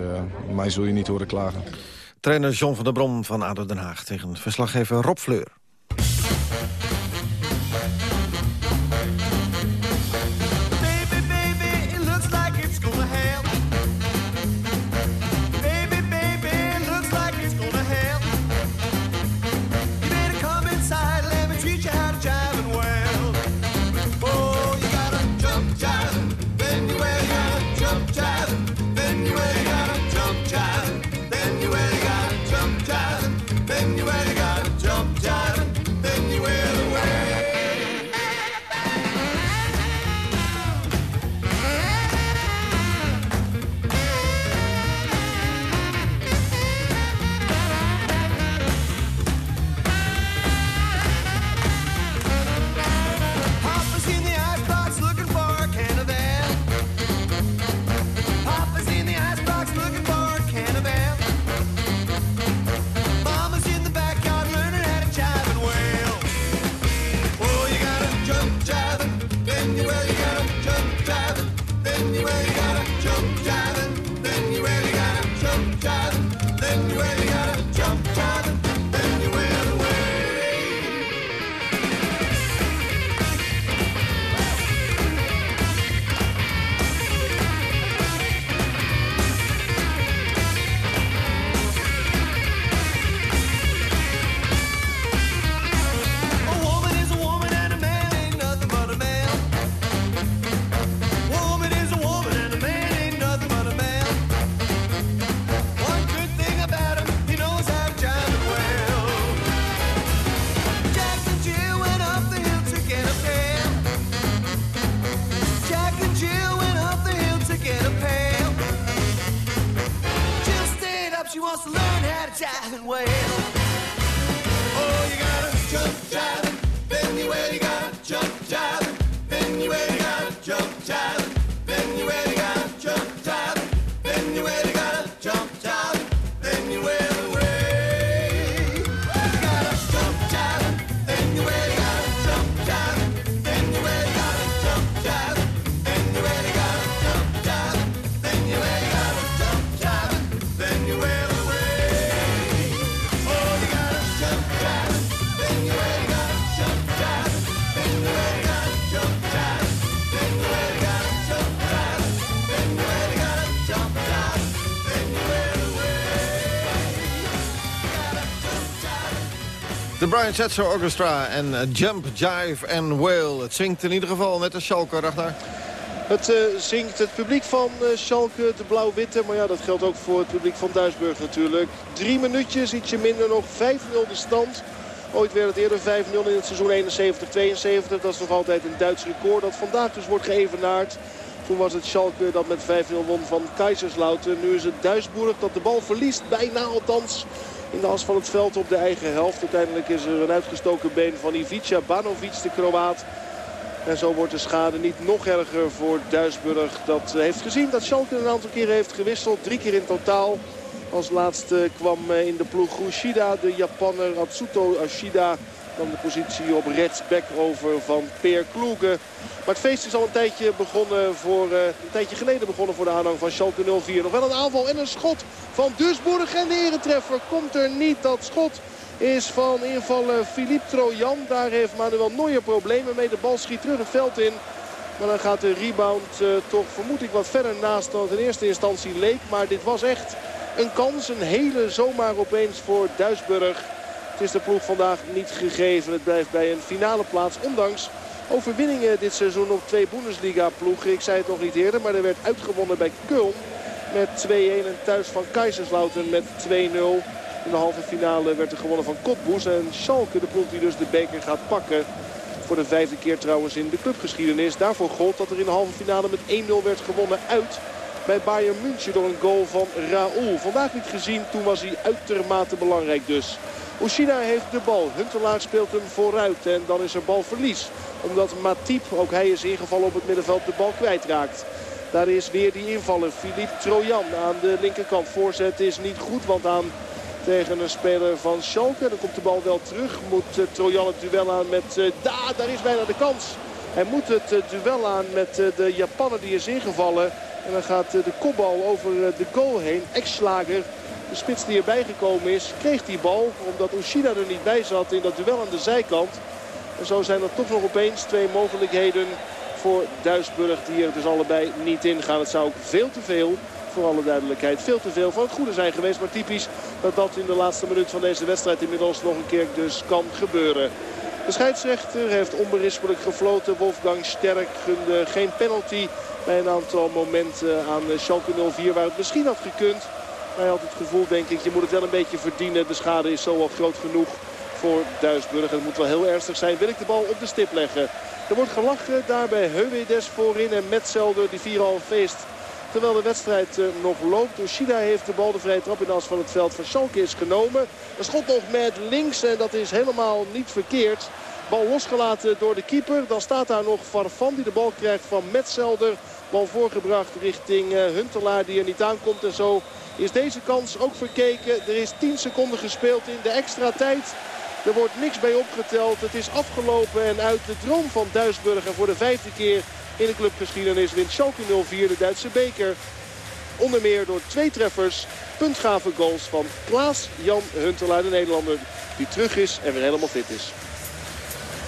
mij zul je niet horen klagen. Trainer John van der Brom van ADO Den Haag tegen verslaggever Rob Fleur. wants to learn how to drive and well. Oh, you gotta jump. Brian Setzer Orchestra en eh, Jump, Jive en Wail. Het zingt in ieder geval net als Schalke, Ragnar. Het uh, zingt het publiek van uh, Schalke, de blauw-witte. Maar ja, dat geldt ook voor het publiek van Duisburg natuurlijk. Drie minuutjes, ietsje minder nog. 5-0 de stand. Ooit werd het eerder 5-0 in het seizoen 71-72. Dat is nog altijd een Duits record dat vandaag dus wordt geëvenaard. Toen was het Schalke dat met 5-0 won van Kaiserslautern. Nu is het Duisburg dat de bal verliest, bijna althans in de as van het veld op de eigen helft. Uiteindelijk is er een uitgestoken been van Ivica Banovic, de Kroaat. En zo wordt de schade niet nog erger voor Duisburg. Dat heeft gezien dat Schalke een aantal keren heeft gewisseld. Drie keer in totaal. Als laatste kwam eh, in de ploeg Ushida, de Japanner Atsuto Ashida dan de positie op rechtsback over van Peer Kloegen. Maar het feest is al een tijdje, begonnen voor, uh, een tijdje geleden begonnen voor de aanhang van Schalke 04. Nog wel een aanval en een schot van Dusburg. En de eretreffer komt er niet. Dat schot is van invaller Philippe Trojan. Daar heeft Manuel Neuer problemen mee. De bal schiet terug het veld in. Maar dan gaat de rebound uh, toch vermoed ik wat verder naast dan het in eerste instantie leek. Maar dit was echt een kans. Een hele zomaar opeens voor Duisburg. Het is de ploeg vandaag niet gegeven. Het blijft bij een finale plaats. Ondanks overwinningen dit seizoen op twee Bundesliga-ploegen. Ik zei het nog niet eerder, maar er werd uitgewonnen bij Köln met 2-1. En thuis van Kaiserslautern met 2-0. In de halve finale werd er gewonnen van Cottbus. En Schalke, de ploeg die dus de beker gaat pakken. Voor de vijfde keer trouwens in de clubgeschiedenis. Daarvoor gold dat er in de halve finale met 1-0 werd gewonnen uit bij Bayern München door een goal van Raoul. Vandaag niet gezien, toen was hij uitermate belangrijk dus. Oshina heeft de bal. Huntelaar speelt hem vooruit en dan is er balverlies. Omdat Matip, ook hij is ingevallen op het middenveld, de bal kwijtraakt. Daar is weer die invaller. Philippe Trojan aan de linkerkant. Voorzet is niet goed, want aan tegen een speler van Schalke. Dan komt de bal wel terug. Moet uh, Trojan het duel aan met... Uh, da, daar is bijna de kans. Hij moet het uh, duel aan met de Japaner die is ingevallen. En dan gaat de kopbal over de goal heen. Ex-slager, de spits die erbij gekomen is, kreeg die bal. Omdat Oshida er niet bij zat in dat duel aan de zijkant. En zo zijn er toch nog opeens twee mogelijkheden voor Duisburg die er dus allebei niet in gaan. Het zou ook veel te veel, voor alle duidelijkheid, veel te veel van het goede zijn geweest. Maar typisch dat dat in de laatste minuut van deze wedstrijd inmiddels nog een keer dus kan gebeuren. De scheidsrechter heeft onberispelijk gefloten. Wolfgang Sterk gunde geen penalty bij een aantal momenten aan Schalke 04 waar het misschien had gekund. Hij had het gevoel, denk ik, je moet het wel een beetje verdienen. De schade is zo al groot genoeg voor Duisburg. Het moet wel heel ernstig zijn. Wil ik de bal op de stip leggen. Er wordt gelachen daar bij Heuwedes voorin en Metzelder die vier al feest. Terwijl de wedstrijd uh, nog loopt. Oshida heeft de bal de vrije trap in de as van het veld van Schalke is genomen. Een schot nog met links en dat is helemaal niet verkeerd. Bal losgelaten door de keeper. Dan staat daar nog Farfan die de bal krijgt van Metzelder. Bal voorgebracht richting uh, Huntelaar die er niet aankomt. En zo is deze kans ook verkeken. Er is 10 seconden gespeeld in de extra tijd. Er wordt niks bij opgeteld. Het is afgelopen en uit de droom van Duisburg. En voor de vijfde keer in de clubgeschiedenis wint Schalke 04 de Duitse beker. Onder meer door twee treffers, puntgave goals van Klaas-Jan Huntelaar, de Nederlander. Die terug is en weer helemaal fit is.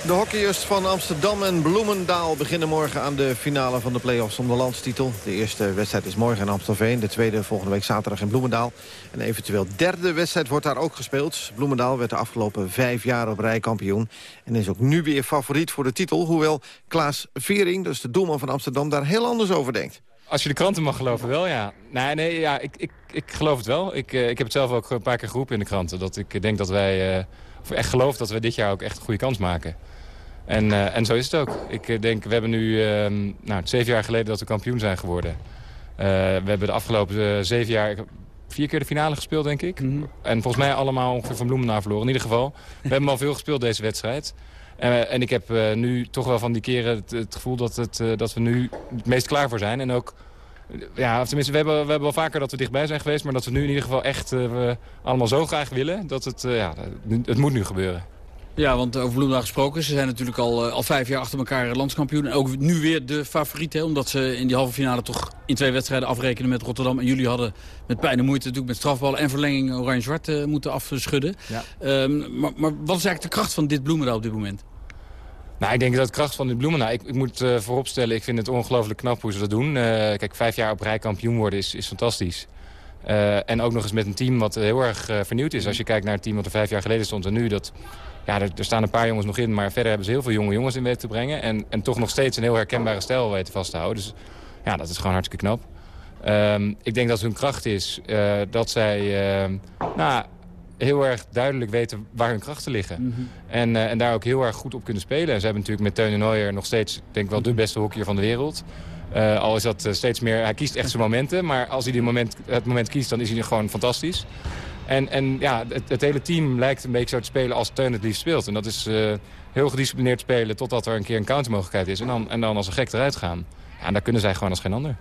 De hockeyers van Amsterdam en Bloemendaal beginnen morgen aan de finale van de play-offs om de landstitel. De eerste wedstrijd is morgen in Amstelveen, de tweede volgende week zaterdag in Bloemendaal. En eventueel derde wedstrijd wordt daar ook gespeeld. Bloemendaal werd de afgelopen vijf jaar op rij kampioen en is ook nu weer favoriet voor de titel. Hoewel Klaas Vering, dus de doelman van Amsterdam, daar heel anders over denkt. Als je de kranten mag geloven, wel ja. Nee, nee ja, ik, ik, ik geloof het wel. Ik, ik heb het zelf ook een paar keer geroepen in de kranten. Dat ik denk dat wij, of echt geloof dat we dit jaar ook echt een goede kans maken. En, uh, en zo is het ook. Ik uh, denk, we hebben nu uh, nou, zeven jaar geleden dat we kampioen zijn geworden. we hebben de afgelopen zeven jaar vier keer de finale gespeeld, denk ik. Mm -hmm. En volgens mij allemaal ongeveer van Bloemendaal verloren. In ieder geval, we hebben al veel gespeeld deze wedstrijd. en ik heb nu toch wel van die keren het, het gevoel dat, het, dat we nu het meest klaar voor zijn. En ook, ja, tenminste, we hebben, we hebben wel vaker dat we dichtbij zijn geweest. Maar dat we nu in ieder geval echt allemaal zo graag willen. Dat het, ja, het moet nu gebeuren. Ja, want over Bloemendaal gesproken. Ze zijn natuurlijk al, al vijf jaar achter elkaar landskampioen. En ook nu weer de favoriet. Hè, omdat ze in die halve finale toch in twee wedstrijden afrekenen met Rotterdam. En jullie hadden met pijn en moeite natuurlijk met strafballen en verlenging oranje-zwart uh, moeten afschudden. Ja. Um, maar, maar wat is eigenlijk de kracht van dit Bloemendaal op dit moment? Nou, ik denk dat de kracht van dit Bloemendaal... Ik, ik moet uh, vooropstellen, ik vind het ongelooflijk knap hoe ze dat doen. Uh, kijk, vijf jaar op rij kampioen worden is, is fantastisch. En ook nog eens met een team wat heel erg vernieuwd is. Als je kijkt naar het team wat er vijf jaar geleden stond en nu... dat ja, er, er, staan een paar jongens nog in, maar verder hebben ze heel veel jonge jongens in weten te brengen. En, en toch nog steeds een heel herkenbare stijl weten vast te houden. Dus ja, dat is gewoon hartstikke knap. Um, ik denk dat hun kracht is uh, dat zij uh, nou, heel erg duidelijk weten waar hun krachten liggen. Mm -hmm. en, uh, en daar ook heel erg goed op kunnen spelen. En ze hebben natuurlijk met Teun en Nooijer nog steeds, denk ik wel, de beste hockeyer van de wereld. al is dat steeds meer, hij kiest echt zijn momenten. Maar als hij die moment, het moment kiest, dan is hij gewoon fantastisch. En, en ja, het, het, hele team lijkt een beetje zo te spelen als Teun het liefst speelt. En dat is uh, heel gedisciplineerd spelen totdat er een keer een countermogelijkheid is. En dan, en dan als een gek eruit gaan. Ja, en daar kunnen zij gewoon als geen ander.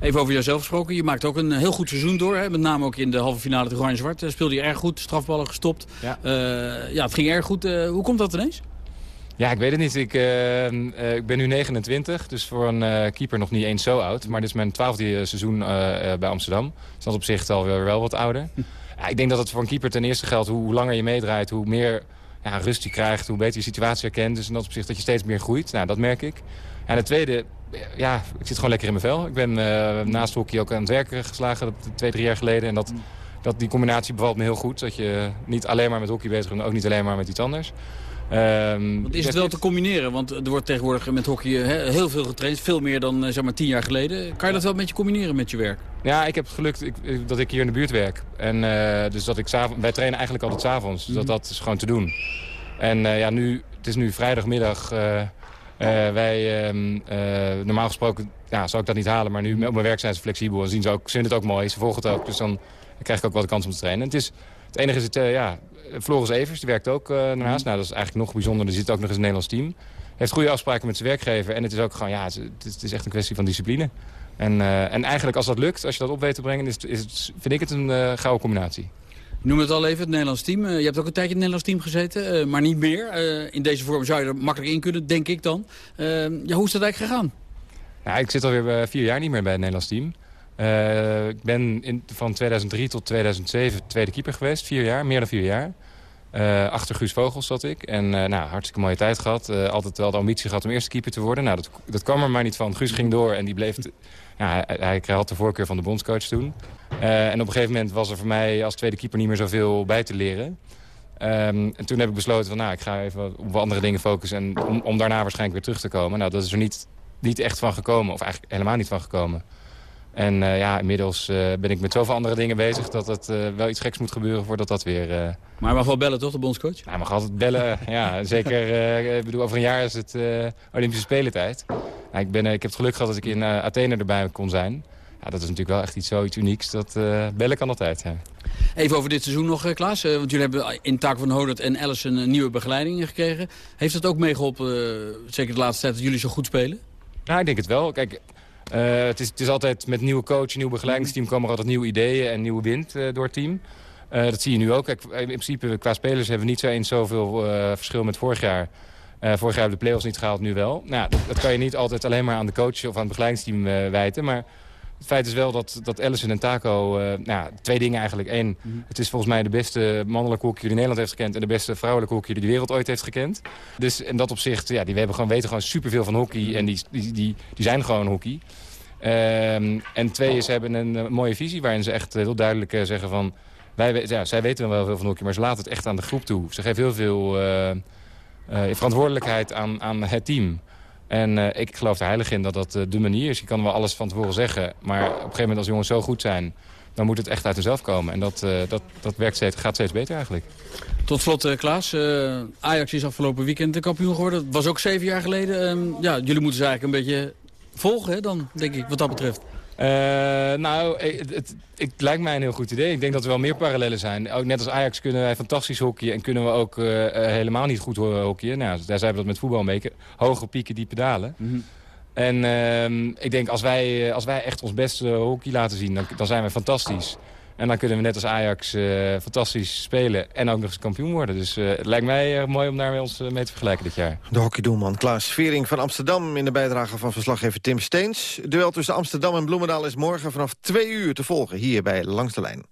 Even over jezelf gesproken. Je maakt ook een heel goed seizoen door. Hè? Met name ook in de halve finale tegen Oranje-Zwart. Speelde je erg goed, strafballen gestopt. Ja, uh, ja het ging erg goed. Uh, hoe komt dat ineens? Ja, ik weet het niet. Ik, uh, ik ben nu 29, dus voor een keeper nog niet eens zo oud. Maar dit is mijn twaalfde seizoen bij Amsterdam. Dus dat op zich alweer wel wat ouder. Ja, ik denk dat het voor een keeper ten eerste geldt. Hoe langer je meedraait, hoe meer ja, rust je krijgt. Hoe beter je situatie herkent. Dus in dat opzicht dat je steeds meer groeit. Nou, dat merk ik. En het tweede, ja, ik zit gewoon lekker in mijn vel. Ik ben uh, naast hockey ook aan het werken geslagen twee, drie jaar geleden. En dat, dat, die combinatie bevalt me heel goed. Dat je niet alleen maar met hockey bezig bent, ook niet alleen maar met iets anders. Um, is het wel te combineren? Want er wordt tegenwoordig met hockey heel veel getraind. Veel meer dan zeg maar, tien jaar geleden. Kan je dat wel een beetje combineren met je werk? Ja, ik heb het geluk dat ik hier in de buurt werk. En, uh, dus dat ik wij trainen eigenlijk altijd s'avonds. Dus dat, dat is gewoon te doen. En uh, ja, nu, het is nu vrijdagmiddag. Uh, wij, ehm, normaal gesproken ja, zou ik dat niet halen. Maar nu op mijn werk zijn ze flexibel. En zien ze ook, vinden het ook mooi. Ze volgen het ook. Dus dan krijg ik ook wel de kans om te trainen. En het, is, het enige is, het, ja, Floris Evers, die werkt ook daarnaast. Mhm. Nou, dat is eigenlijk nog bijzonder. Er zit ook nog eens een Nederlands team. Heeft goede afspraken met zijn werkgever. En het is ook gewoon, ja, het, is- het is echt een kwestie van discipline. En, eh, en eigenlijk als dat lukt, als je dat op weet te brengen, is, is het, vind ik het een eh gouden combinatie. Noem het al even, het Nederlands team. Eh, je hebt ook een tijdje in het Nederlands team gezeten, eh, maar niet meer. Eh, in deze vorm zou je er makkelijk in kunnen, denk ik dan. Eh, ja, hoe is dat eigenlijk gegaan? Nou, ik zit alweer eh, vier jaar niet meer bij het Nederlands team. Eh, ik ben in, van 2003 tot 2007 tweede keeper geweest. Vier jaar, meer dan vier jaar. Eh, achter Guus Vogels zat ik. En eh, nou, hartstikke mooie tijd gehad. Eh, altijd wel de ambitie gehad om eerste keeper te worden. Nou, dat, dat kwam er maar niet van. Guus ging door en die bleef... ja, hij, hij had de voorkeur van de bondscoach toen. En op een gegeven moment was er voor mij als tweede keeper niet meer zoveel bij te leren. Ehm, en toen heb ik besloten van, nou, ik ga even op andere dingen focussen... En om, om daarna waarschijnlijk weer terug te komen. Nou, dat is er niet, niet echt van gekomen. Of eigenlijk helemaal niet van gekomen. En eh, ja, inmiddels eh, ben ik met zoveel andere dingen bezig... dat het eh, wel iets geks moet gebeuren voordat dat weer... Maar hij mag wel bellen, toch, de bondscoach? hij mag altijd bellen. ja, zeker. ik bedoel, over een jaar is het Olympische Spelentijd. Nou, ik, ben, ik heb het geluk gehad dat ik in Athene erbij kon zijn. Ja, dat is natuurlijk wel echt iets zoiets unieks. Dat bellen kan altijd, ja. Even over dit seizoen nog, Klaas. Want jullie hebben in Taak van Hodert en Allison een nieuwe begeleiding gekregen. Heeft dat ook meegeholpen, eh, zeker de laatste tijd, dat jullie zo goed spelen? Nou, ik denk het wel. Kijk, eh, het, is, het is altijd met nieuwe coach, nieuw begeleidingsteam... komen er altijd nieuwe ideeën en nieuwe wind eh, door het team. Eh, dat zie je nu ook. Kijk, in principe, qua spelers hebben we niet zo eens zoveel verschil met vorig jaar. Vorig jaar hebben de play-offs niet gehaald, nu wel. Nou, dat, dat kan je niet altijd alleen maar aan de coach of aan het begeleidingsteam wijten. Maar het feit is wel dat, dat Allison en Taco... eh, nou, twee dingen eigenlijk. Eén, het is volgens mij de beste mannelijke hockey die Nederland heeft gekend... en de beste vrouwelijke hockey die de wereld ooit heeft gekend. Dus in dat opzicht, ja, die we hebben gewoon, weten gewoon superveel van hockey... en die, die, die, die zijn gewoon hockey. Ehm, en twee, ze hebben een eh, mooie visie waarin ze echt eh, heel duidelijk zeggen van... Wij, ja, zij weten wel veel van hockey, maar ze laten het echt aan de groep toe. Ze geven heel veel verantwoordelijkheid aan, aan het team. En eh, ik geloof er heilig in dat dat eh, de manier is. Je kan wel alles van tevoren zeggen, maar op een gegeven moment als jongens zo goed zijn... dan moet het echt uit hunzelf komen. En dat, eh, dat, dat werkt steeds, gaat steeds beter eigenlijk. Tot slot, Klaas. Ajax is afgelopen weekend de kampioen geworden. Dat was ook zeven jaar geleden. Ehm, ja, jullie moeten ze eigenlijk een beetje volgen, hè, dan, denk ik, wat dat betreft. Eh, nou, het, het, het lijkt mij een heel goed idee. Ik denk dat er wel meer parallellen zijn. Ook net als Ajax kunnen wij fantastisch hockeyen... en kunnen we ook eh, eh, helemaal niet goed ho- hockeyen. Nou, daar zijn we dat met voetbal beetje. Hoge pieken, diepe dalen. En ehm, ik denk, als wij, als wij echt ons beste hockey laten zien... dan, dan zijn we fantastisch. En dan kunnen we net als Ajax eh, fantastisch spelen... en ook nog eens kampioen worden. Dus eh, het lijkt mij mooi om daar ons eh, mee te vergelijken dit jaar. De hockeydoelman Klaas Vering van Amsterdam... in de bijdrage van verslaggever Tim Steens. Duel tussen Amsterdam en Bloemendaal is morgen vanaf twee uur te volgen... hier bij Langs de Lijn.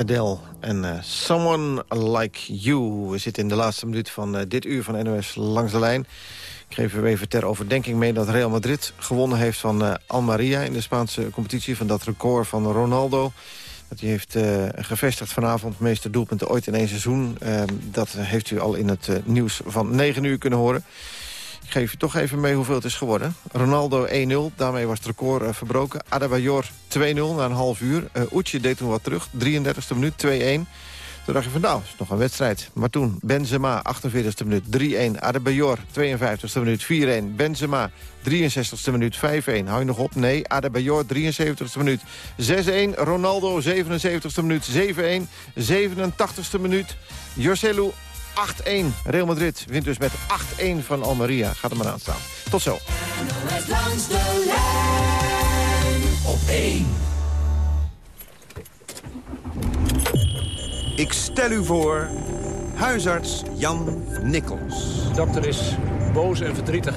Adele en eh, Someone Like You. We zitten in de laatste minuut van eh, dit uur van NOS Langs de Lijn. Ik geef u even ter overdenking mee dat Real Madrid gewonnen heeft van Almeria... in de Spaanse competitie van dat record van Ronaldo. Dat hij heeft gevestigd vanavond, meeste doelpunten ooit in één seizoen. Eh, dat heeft u al in het nieuws van 9 uur kunnen horen. Geef u toch even mee hoeveel het is geworden. Ronaldo 1-0, daarmee was het record eh, verbroken. Adebayor 2-0 na een half uur. Uh, deed toen wat terug, 33e minuut, 2-1. Toen dacht je van nou, is nog een wedstrijd. Maar toen Benzema, 48e minuut, 3-1. Adebayor, 52e minuut, 4-1. Benzema, 63e minuut, 5-1. Hou je nog op? Nee. Adebayor, 73e minuut, 6-1. Ronaldo, 77e minuut, 7-1. 87e minuut, Joselu, 8-1. Real Madrid wint dus met 8-1 van Almeria. Gaat er maar aan staan. Tot zo. Langs de lijn op 1. Ik stel u voor huisarts Jan Nikkels. De dokter is boos en verdrietig.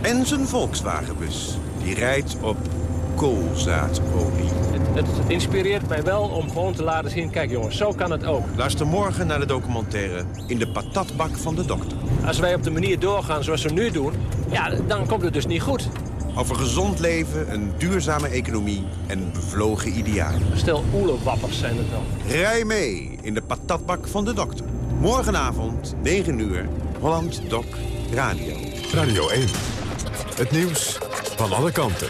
En zijn Volkswagenbus. Die rijdt op koolzaadolie. Het, het inspireert mij wel om gewoon te laten zien... kijk jongens, zo kan het ook. Luister morgen naar de documentaire In de patatbak van de dokter. Als wij op de manier doorgaan zoals we nu doen... ja, dan komt het dus niet goed. Over gezond leven, een duurzame economie en bevlogen idealen. Stel oelewappers zijn het dan. Rij mee in de patatbak van de dokter. Morgenavond, 9 uur, Holland Doc Radio. Radio 1. Het nieuws van alle kanten.